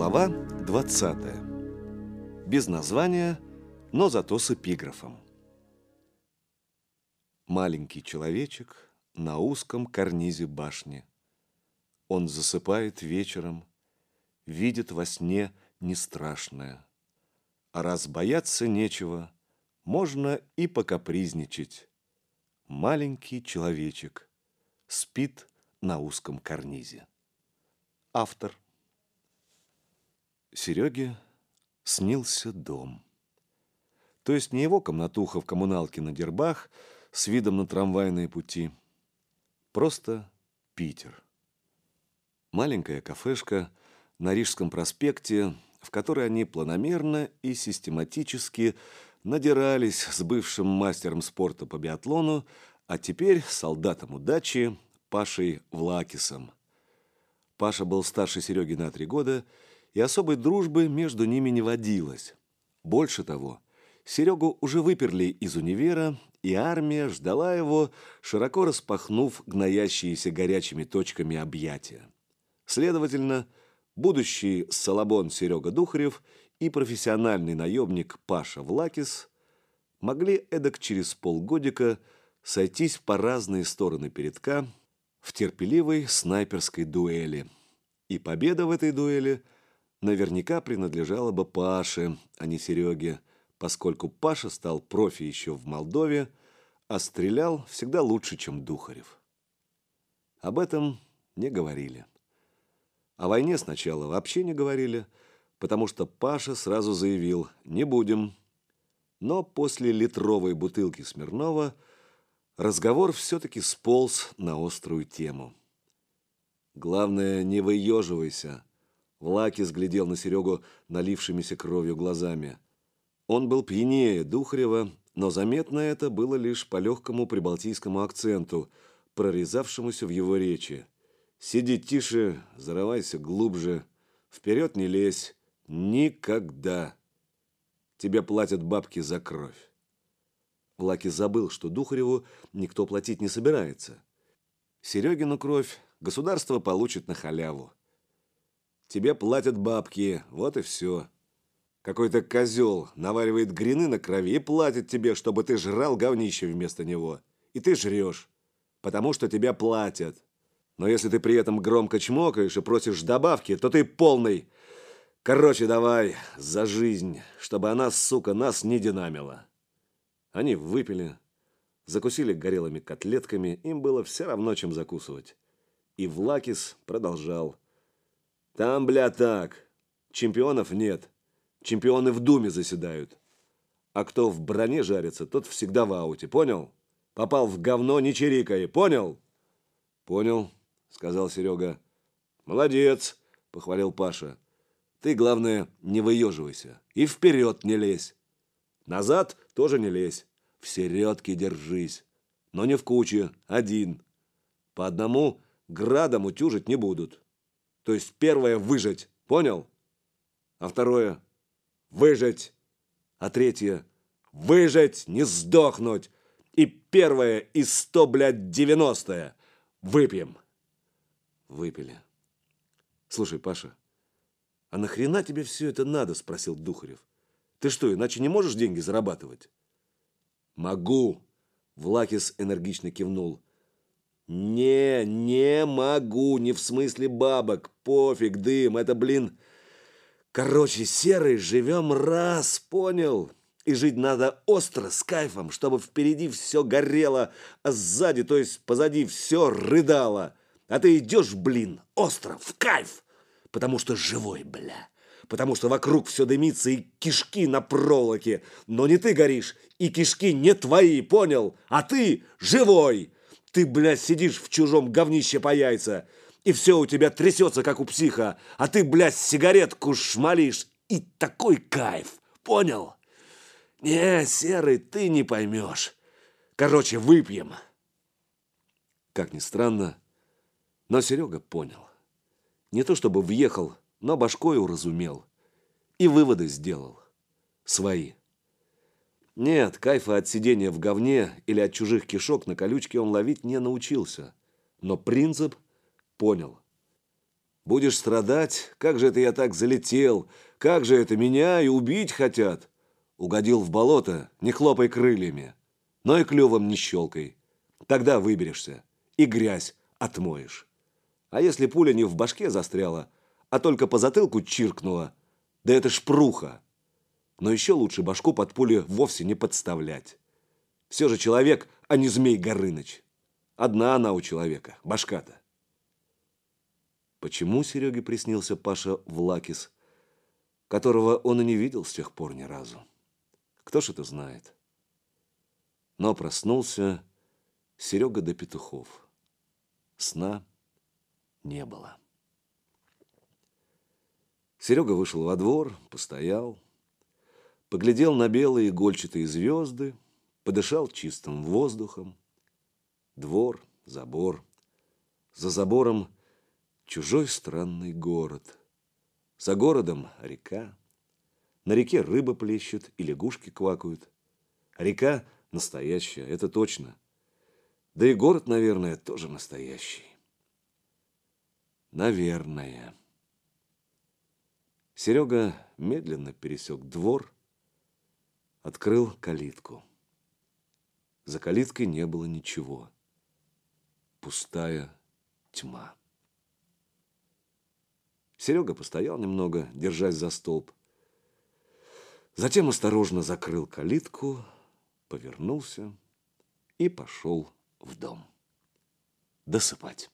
Глава 20. Без названия, но зато с эпиграфом. Маленький человечек на узком карнизе башни. Он засыпает вечером, видит во сне не страшное. А раз бояться нечего, можно и покапризничать. Маленький человечек спит на узком карнизе. Автор. Сереге снился дом. То есть не его комнатуха в коммуналке на Дербах с видом на трамвайные пути. Просто Питер. Маленькая кафешка на Рижском проспекте, в которой они планомерно и систематически надирались с бывшим мастером спорта по биатлону, а теперь солдатом удачи Пашей Влакисом. Паша был старше Сереги на три года – и особой дружбы между ними не водилось. Больше того, Серегу уже выперли из универа, и армия ждала его, широко распахнув гноящиеся горячими точками объятия. Следовательно, будущий Салабон Серега Духарев и профессиональный наемник Паша Влакис могли эдак через полгодика сойтись по разные стороны передка в терпеливой снайперской дуэли. И победа в этой дуэли – наверняка принадлежала бы Паше, а не Сереге, поскольку Паша стал профи еще в Молдове, а стрелял всегда лучше, чем Духарев. Об этом не говорили. О войне сначала вообще не говорили, потому что Паша сразу заявил «не будем». Но после литровой бутылки Смирнова разговор все-таки сполз на острую тему. «Главное, не выеживайся», Влакис глядел на Серегу налившимися кровью глазами. Он был пьянее Духарева, но заметно это было лишь по легкому прибалтийскому акценту, прорезавшемуся в его речи. «Сиди тише, зарывайся глубже, вперед не лезь, никогда. Тебе платят бабки за кровь». Влакис забыл, что Духареву никто платить не собирается. Серегину кровь государство получит на халяву. Тебе платят бабки, вот и все. Какой-то козел наваривает грины на крови и платит тебе, чтобы ты жрал говнище вместо него. И ты жрешь, потому что тебя платят. Но если ты при этом громко чмокаешь и просишь добавки, то ты полный. Короче, давай за жизнь, чтобы она, сука, нас не динамила. Они выпили, закусили горелыми котлетками, им было все равно, чем закусывать. И Влакис продолжал. Там, бля, так. Чемпионов нет. Чемпионы в Думе заседают. А кто в броне жарится, тот всегда в ауте. Понял? Попал в говно, не чирикай. Понял? Понял, сказал Серега. Молодец, похвалил Паша. Ты, главное, не выеживайся. И вперед не лезь. Назад тоже не лезь. В середке держись. Но не в куче, один. По одному градом утюжить не будут. То есть первое – выжить, понял? А второе – выжить. А третье – выжить, не сдохнуть. И первое из сто, блядь, девяностое – выпьем. Выпили. Слушай, Паша, а нахрена тебе все это надо? Спросил Духарев. Ты что, иначе не можешь деньги зарабатывать? Могу. Влакис энергично кивнул. «Не, не могу, не в смысле бабок, пофиг, дым, это, блин...» Короче, серый, живем раз, понял? И жить надо остро, с кайфом, чтобы впереди все горело, а сзади, то есть позади, все рыдало. А ты идешь, блин, остро, в кайф, потому что живой, бля. Потому что вокруг все дымится и кишки на проволоке. Но не ты горишь, и кишки не твои, понял? А ты живой. Ты, блядь, сидишь в чужом говнище по яйца, и все у тебя трясется, как у психа, а ты, блядь, сигаретку шмалишь, и такой кайф, понял? Не, Серый, ты не поймешь. Короче, выпьем. Как ни странно, но Серега понял. Не то чтобы въехал, но башкой уразумел. И выводы сделал. Свои. Нет, кайфа от сидения в говне или от чужих кишок на колючке он ловить не научился. Но принцип понял. Будешь страдать, как же это я так залетел, как же это меня и убить хотят. Угодил в болото, не хлопай крыльями, но и клювом не щелкай. Тогда выберешься и грязь отмоешь. А если пуля не в башке застряла, а только по затылку чиркнула, да это шпруха. Но еще лучше башку под пулю вовсе не подставлять. Все же человек, а не змей Горыныч. Одна она у человека, башка-то. Почему Сереге приснился Паша Влакис, которого он и не видел с тех пор ни разу? Кто ж это знает? Но проснулся Серега до петухов. Сна не было. Серега вышел во двор, постоял, поглядел на белые игольчатые звезды, подышал чистым воздухом. Двор, забор. За забором чужой странный город. За городом река. На реке рыба плещет и лягушки квакают. Река настоящая, это точно. Да и город, наверное, тоже настоящий. Наверное. Серега медленно пересек двор, открыл калитку. За калиткой не было ничего. Пустая тьма. Серега постоял немного, держась за столб. Затем осторожно закрыл калитку, повернулся и пошел в дом. Досыпать.